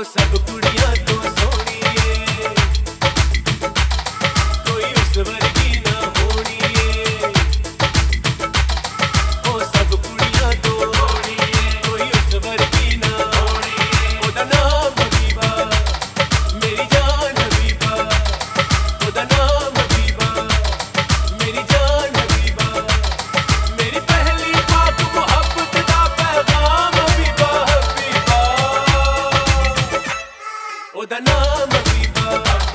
o saco curiano ਉਹਦਾ ਨਾਮ ਹਬੀਬਾ